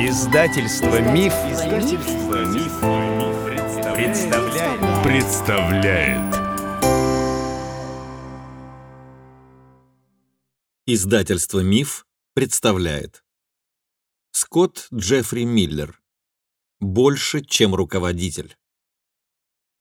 Издательство Миф, Издательство Миф, представляет. представляет. Издательство Миф представляет. Скотт Джеффри Миллер. Больше, чем руководитель.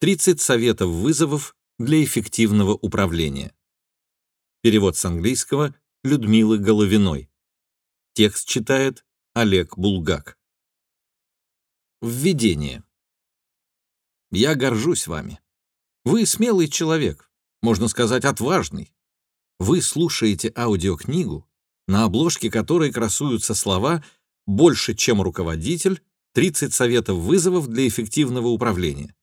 30 советов вызовов для эффективного управления. Перевод с английского Людмилы Головиной. Текст читает Олег Булгак. Введение. Я горжусь вами. Вы смелый человек, можно сказать, отважный. Вы слушаете аудиокнигу, на обложке которой красуются слова «больше, чем руководитель», 30 советов вызовов для эффективного управления.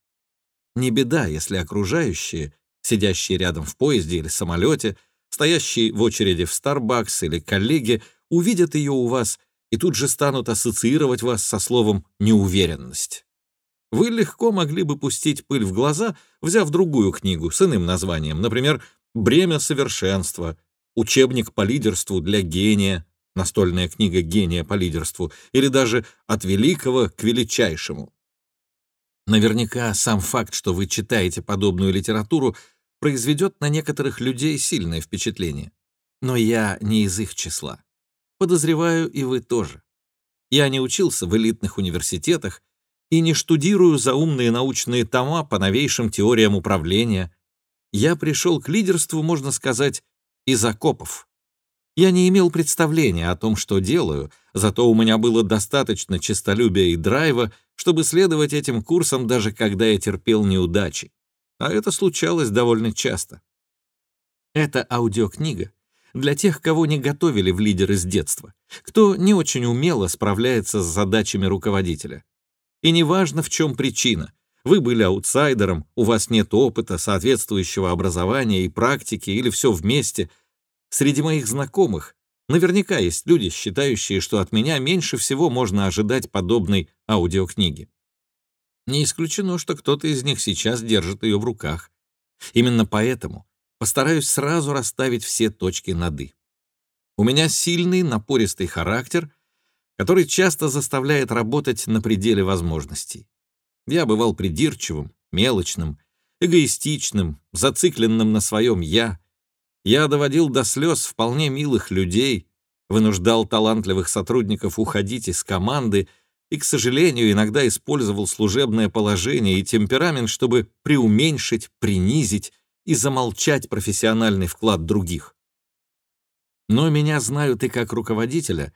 Не беда, если окружающие, сидящие рядом в поезде или самолете, стоящие в очереди в Starbucks или коллеги, увидят ее у вас и тут же станут ассоциировать вас со словом «неуверенность». Вы легко могли бы пустить пыль в глаза, взяв другую книгу с иным названием, например, «Бремя совершенства», «Учебник по лидерству для гения», настольная книга гения по лидерству, или даже «От великого к величайшему». Наверняка сам факт, что вы читаете подобную литературу, произведет на некоторых людей сильное впечатление. Но я не из их числа. Подозреваю, и вы тоже. Я не учился в элитных университетах и не штудирую заумные научные тома по новейшим теориям управления. Я пришел к лидерству, можно сказать, из окопов. Я не имел представления о том, что делаю, зато у меня было достаточно честолюбия и драйва, чтобы следовать этим курсам, даже когда я терпел неудачи. А это случалось довольно часто. Эта аудиокнига для тех, кого не готовили в лидеры с детства, кто не очень умело справляется с задачами руководителя. И неважно, в чем причина. Вы были аутсайдером, у вас нет опыта, соответствующего образования и практики, или все вместе. Среди моих знакомых наверняка есть люди, считающие, что от меня меньше всего можно ожидать подобной аудиокниги. Не исключено, что кто-то из них сейчас держит ее в руках. Именно поэтому постараюсь сразу расставить все точки над «и». У меня сильный, напористый характер, который часто заставляет работать на пределе возможностей. Я бывал придирчивым, мелочным, эгоистичным, зацикленным на своем «я». Я доводил до слез вполне милых людей, вынуждал талантливых сотрудников уходить из команды и, к сожалению, иногда использовал служебное положение и темперамент, чтобы преуменьшить, принизить и замолчать профессиональный вклад других. Но меня знают и как руководителя,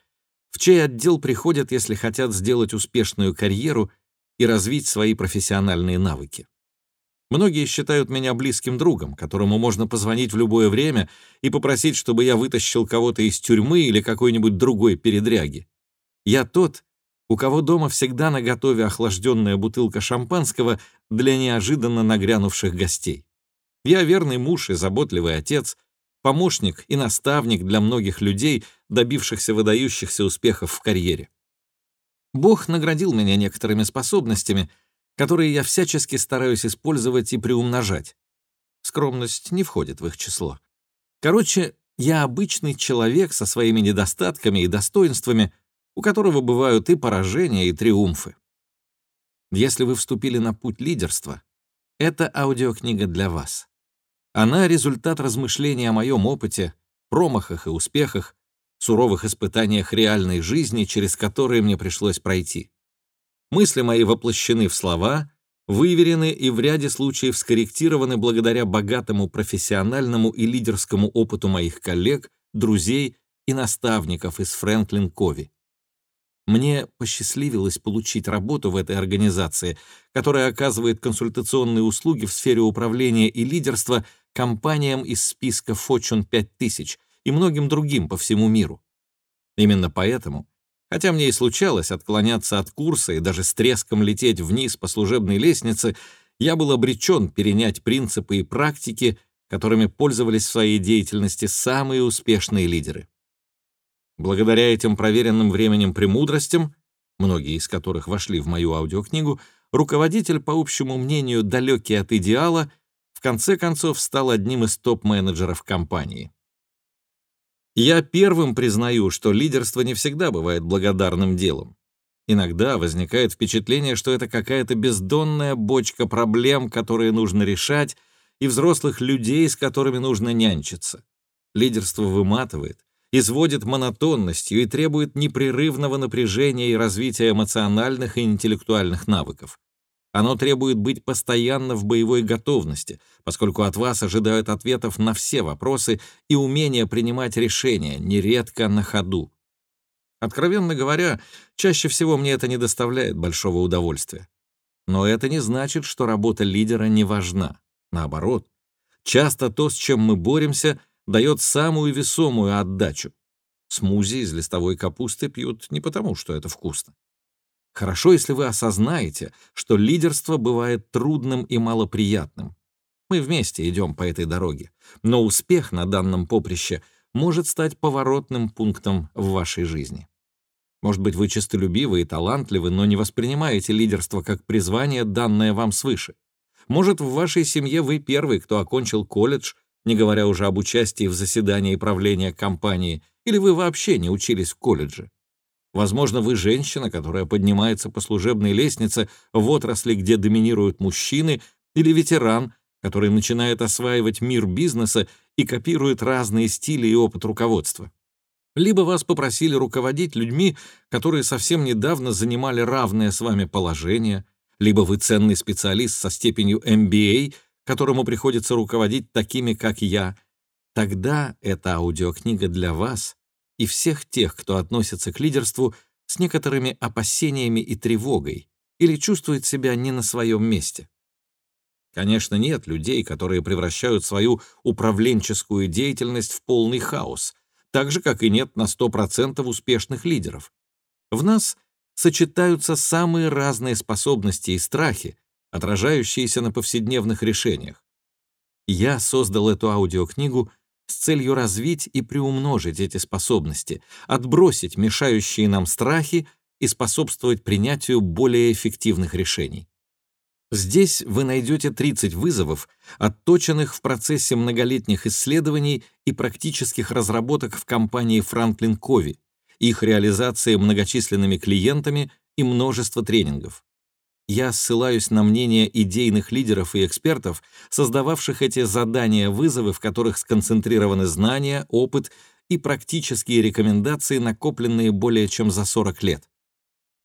в чей отдел приходят, если хотят сделать успешную карьеру и развить свои профессиональные навыки. Многие считают меня близким другом, которому можно позвонить в любое время и попросить, чтобы я вытащил кого-то из тюрьмы или какой-нибудь другой передряги. Я тот, у кого дома всегда наготове охлажденная бутылка шампанского для неожиданно нагрянувших гостей. Я верный муж и заботливый отец, помощник и наставник для многих людей, добившихся выдающихся успехов в карьере. Бог наградил меня некоторыми способностями, которые я всячески стараюсь использовать и приумножать. Скромность не входит в их число. Короче, я обычный человек со своими недостатками и достоинствами, у которого бывают и поражения, и триумфы. Если вы вступили на путь лидерства, это аудиокнига для вас. Она — результат размышлений о моем опыте, промахах и успехах, суровых испытаниях реальной жизни, через которые мне пришлось пройти. Мысли мои воплощены в слова, выверены и в ряде случаев скорректированы благодаря богатому профессиональному и лидерскому опыту моих коллег, друзей и наставников из Фрэнклин Кови. Мне посчастливилось получить работу в этой организации, которая оказывает консультационные услуги в сфере управления и лидерства компаниям из списка Fortune 5000 и многим другим по всему миру. Именно поэтому, хотя мне и случалось отклоняться от курса и даже с треском лететь вниз по служебной лестнице, я был обречен перенять принципы и практики, которыми пользовались в своей деятельности самые успешные лидеры. Благодаря этим проверенным временем премудростям, многие из которых вошли в мою аудиокнигу, руководитель, по общему мнению, далекий от идеала, в конце концов стал одним из топ-менеджеров компании. Я первым признаю, что лидерство не всегда бывает благодарным делом. Иногда возникает впечатление, что это какая-то бездонная бочка проблем, которые нужно решать, и взрослых людей, с которыми нужно нянчиться. Лидерство выматывает, изводит монотонностью и требует непрерывного напряжения и развития эмоциональных и интеллектуальных навыков. Оно требует быть постоянно в боевой готовности, поскольку от вас ожидают ответов на все вопросы и умения принимать решения, нередко на ходу. Откровенно говоря, чаще всего мне это не доставляет большого удовольствия. Но это не значит, что работа лидера не важна. Наоборот, часто то, с чем мы боремся, дает самую весомую отдачу. Смузи из листовой капусты пьют не потому, что это вкусно. Хорошо, если вы осознаете, что лидерство бывает трудным и малоприятным. Мы вместе идем по этой дороге, но успех на данном поприще может стать поворотным пунктом в вашей жизни. Может быть, вы честолюбивы и талантливы, но не воспринимаете лидерство как призвание, данное вам свыше. Может, в вашей семье вы первый, кто окончил колледж, не говоря уже об участии в заседании правления компании, или вы вообще не учились в колледже. Возможно, вы женщина, которая поднимается по служебной лестнице в отрасли, где доминируют мужчины, или ветеран, который начинает осваивать мир бизнеса и копирует разные стили и опыт руководства либо вас попросили руководить людьми, которые совсем недавно занимали равное с вами положение, либо вы ценный специалист со степенью MBA, которому приходится руководить такими, как я, тогда эта аудиокнига для вас и всех тех, кто относится к лидерству с некоторыми опасениями и тревогой или чувствует себя не на своем месте. Конечно, нет людей, которые превращают свою управленческую деятельность в полный хаос — так же, как и нет на 100% успешных лидеров. В нас сочетаются самые разные способности и страхи, отражающиеся на повседневных решениях. Я создал эту аудиокнигу с целью развить и приумножить эти способности, отбросить мешающие нам страхи и способствовать принятию более эффективных решений. Здесь вы найдете 30 вызовов, отточенных в процессе многолетних исследований и практических разработок в компании Franklin Covey, их реализации многочисленными клиентами и множество тренингов. Я ссылаюсь на мнение идейных лидеров и экспертов, создававших эти задания-вызовы, в которых сконцентрированы знания, опыт и практические рекомендации, накопленные более чем за 40 лет.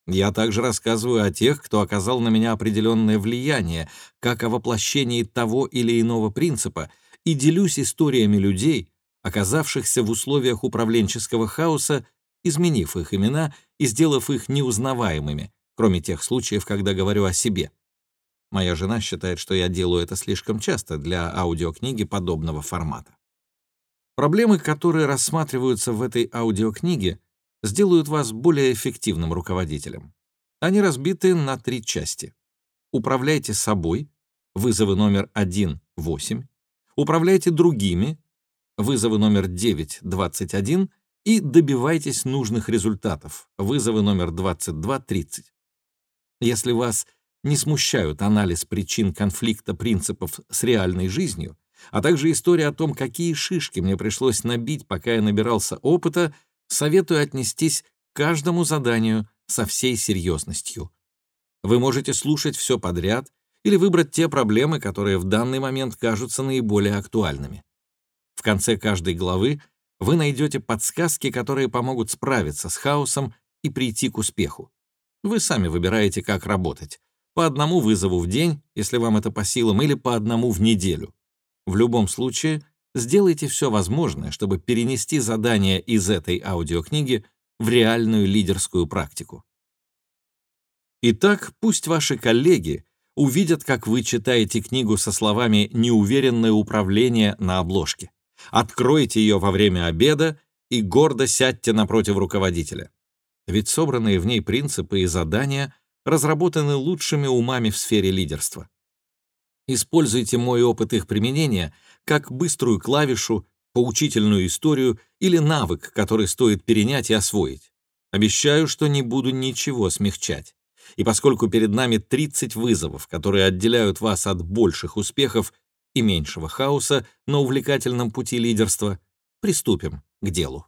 Я также рассказываю о тех, кто оказал на меня определенное влияние, как о воплощении того или иного принципа, и делюсь историями людей, оказавшихся в условиях управленческого хаоса, изменив их имена и сделав их неузнаваемыми, кроме тех случаев, когда говорю о себе. Моя жена считает, что я делаю это слишком часто для аудиокниги подобного формата. Проблемы, которые рассматриваются в этой аудиокниге, сделают вас более эффективным руководителем. Они разбиты на три части. Управляйте собой, вызовы номер 1, 8, управляйте другими, вызовы номер 9, 21 и добивайтесь нужных результатов, вызовы номер 22, 30. Если вас не смущают анализ причин конфликта принципов с реальной жизнью, а также история о том, какие шишки мне пришлось набить, пока я набирался опыта, советую отнестись к каждому заданию со всей серьезностью. Вы можете слушать все подряд или выбрать те проблемы, которые в данный момент кажутся наиболее актуальными. В конце каждой главы вы найдете подсказки, которые помогут справиться с хаосом и прийти к успеху. Вы сами выбираете, как работать. По одному вызову в день, если вам это по силам, или по одному в неделю. В любом случае, Сделайте все возможное, чтобы перенести задание из этой аудиокниги в реальную лидерскую практику. Итак, пусть ваши коллеги увидят, как вы читаете книгу со словами «неуверенное управление» на обложке. Откройте ее во время обеда и гордо сядьте напротив руководителя. Ведь собранные в ней принципы и задания разработаны лучшими умами в сфере лидерства. Используйте мой опыт их применения как быструю клавишу, поучительную историю или навык, который стоит перенять и освоить. Обещаю, что не буду ничего смягчать. И поскольку перед нами 30 вызовов, которые отделяют вас от больших успехов и меньшего хаоса на увлекательном пути лидерства, приступим к делу.